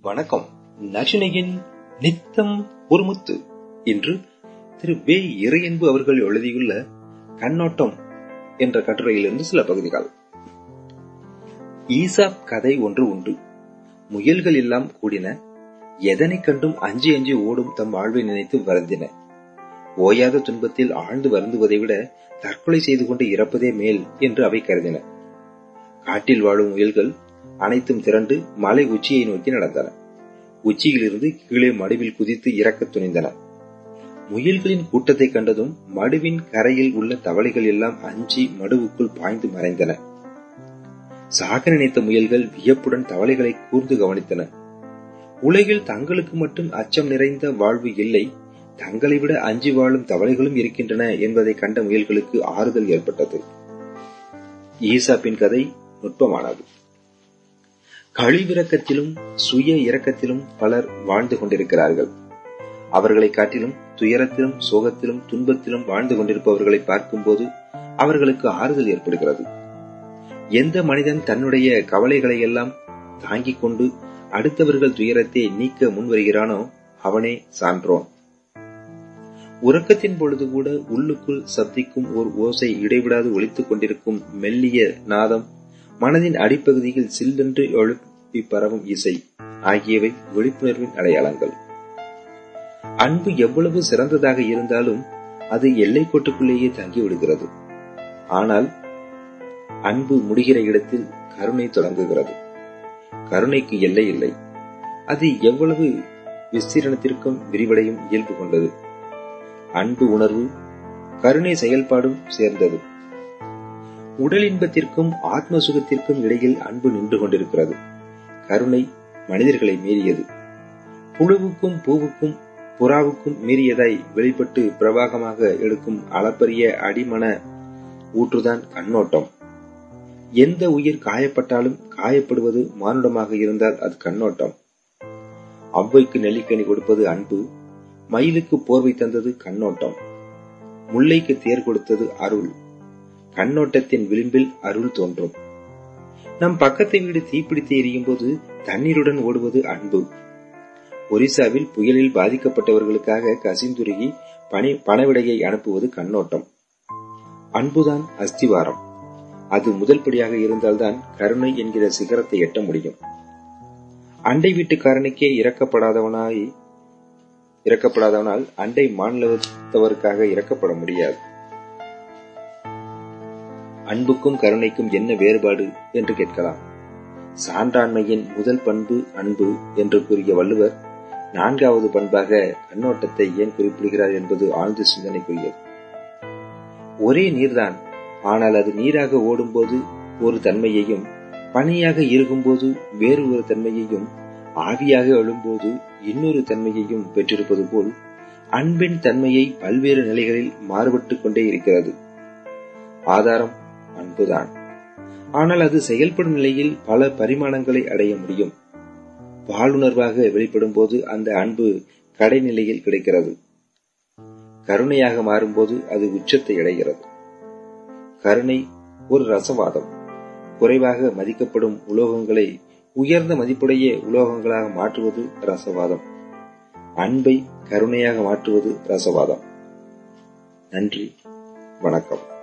வணக்கம். நச்சினையின் நித்தம் ஒரு முத்து திரு வே இறையன்பு அவர்கள் எழுதியுள்ள கண்ணோட்டம் என்ற கட்டுரையிலிருந்து சில பகுதிகள். ஈசாப் கதை ஒன்று உண்டு. முயல்கள் எல்லாம் கூடின எதனை கண்டும் அஞ்சி அஞ்சி ஓடும் தம் வாழ்வை நினைத்து வருந்தின. ஓயாத துன்பத்தில் ஆழ்ந்து வருந்துவதை விட தற்கொலை செய்து கொண்டு இறப்பதே மேல் என்று அவை கருதின. காட்டில் வாழும் முயல்கள் அனைத்தும் திரண்டு மலை உச்சியை நோக்கி நடந்தன. உச்சியிலிருந்து கீழே மடுவில் குதித்து இறக்க துணிந்தன. முயல்களின் கூட்டத்தை கண்டதும் மடுவின் கரையில் உள்ள தவளைகள் எல்லாம் அஞ்சி மடுவுக்குள் பாய்ந்து மறைந்தன. சாக நினைத்த முயல்கள் வியப்புடன் தவளைகளை கூர்ந்து கவனித்தன. உலகில் தங்களுக்கு மட்டும் அச்சம் நிறைந்த வாழ்வு இல்லை தங்களை விட அஞ்சி வாழும் தவளைகளும் இருக்கின்றன என்பதை கண்ட முயல்களுக்கு ஆறுதல் ஏற்பட்டது. ஈசாப்பின் கதை நுட்பமானது. கழிவிறக்கத்திலும் சுய இரக்கத்திலும் பலர் வாழ்ந்து கொண்டிருக்கிறார்கள். அவர்களை காட்டிலும் துயரத்திலும் சோகத்திலும் துன்பத்திலும் வாழ்ந்து கொண்டிருப்பவர்களை பார்க்கும்போது அவர்களுக்கு ஆறுதல் ஏற்படுகிறது. எந்த மனிதன் தன்னுடைய கவலைகளை எல்லாம் தாங்கிக் கொண்டு அடுத்தவர்கள் துயரத்தை நீக்க முன்வருகிறானோ அவனே சான்றோன். உறக்கத்தின் பொழுது கூட உள்ளுக்குள் சப்திக்கும் ஓர் ஓசை இடைவிடாது ஒழித்துக் கொண்டிருக்கும் மெல்லிய நாதம் மனதின் அடிப்பகுதியில் சில்லென்று எழுப்பி பரவும் இசை ஆகியவை விழிப்புணர்வின் அடையாளங்கள். அன்பு எவ்வளவு சிறந்ததாக இருந்தாலும் அது எல்லைக்கோட்டுக்குள்ளேயே தங்கிவிடுகிறது ஆனால் அன்பு முடிகிற இடத்தில் கருணை தொடங்குகிறது. கருணைக்கு எல்லை இல்லை. அது எவ்வளவு விஸ்தீரணத்திற்கும் விரிவடையும் இயல்பு கொண்டது. அன்பு உணர்வு கருணை செயல்பாடும் சேர்ந்தது. உடல் இன்பத்திற்கும் ஆத்ம சுகத்திற்கும் இடையில் அன்பு நின்று கொண்டிருக்கிறது. கருணை மனிதர்களை மீறியது. புழுவுக்கும் பூவுக்கும் புறாவுக்கும் மீறியதாய் வெளிப்பட்டு பிரவாகமாக எடுக்கும் அளப்பரிய அடிமன ஊற்றுதான் கண்ணோட்டம். எந்த உயிர் காயப்பட்டாலும் காயப்படுவது மானுடமாக இருந்தால் அது கண்ணோட்டம். அவ்வைக்கு நெல்லிக்கனி கொடுப்பது அன்பு மயிலுக்கு போர்வை தந்தது கண்ணோட்டம். முல்லைக்கு தேர் கொடுத்தது அருள் கண்ணோட்டத்தின் விளிம்பில் அருள் தோன்றும். நம் பக்கத்தை வீடு தீப்பிடித்து எரியும் போது தண்ணீருடன் ஓடுவது அன்பு. ஒரிசாவில் புயலில் பாதிக்கப்பட்டவர்களுக்காக கசிந்துருகி பணி பணவிடையை அனுப்புவது கண்ணோட்டம். அன்புதான் அஸ்திவாரம். அது முதல் படியாக இருந்தால்தான் கருணை என்கிற சிகரத்தை எட்ட முடியும். அண்டை வீட்டுக்காரனுக்கே இறக்கப்படாதவனாய் இறக்கப்படாதவனால் அண்டை மாநிலத்தவருக்காக இறக்கப்பட முடியாது. அன்புக்கும் கருணைக்கும் என்ன வேறுபாடு என்று கேட்கலாம். சான்றாண்மையின் முதல் பண்பு அன்பு என்று கூறிய வள்ளுவர் நான்காவது பண்பாக கண்ணோட்டத்தை ஏன் குறிப்பிடுகிறார் என்பது ஆழ்ந்த சிந்தனைக்குரியது. ஒரே நீர்தான் ஆனால் அது நீராக ஓடும்போது ஒரு தன்மையையும் பனியாக இருக்கும்போது வேறு ஒரு தன்மையையும் ஆவியாக எழும்போது இன்னொரு தன்மையையும் பெற்றிருப்பது போல் அன்பின் தன்மையை பல்வேறு நிலைகளில் மாறுபட்டுக் கொண்டே இருக்கிறது. ஆதாரம் அன்புதான். ஆனால் அது செயல்படும் நிலையில் பல பரிமாணங்களை அடைய முடியும். பாலுணர்வாக வெளிப்படும் போது அந்த அன்பு கடைநிலையில் கிடைக்கிறது. கருணையாக மாறும்போது அது உச்சத்தை அடைகிறது. கருணை ஒரு ரசவாதம். குறைவாக மதிக்கப்படும் உலோகங்களை உயர்ந்த மதிப்புடைய உலோகங்களாக மாற்றுவது ரசவாதம். அன்பை கருணையாக மாற்றுவது ரசவாதம். நன்றி. வணக்கம்.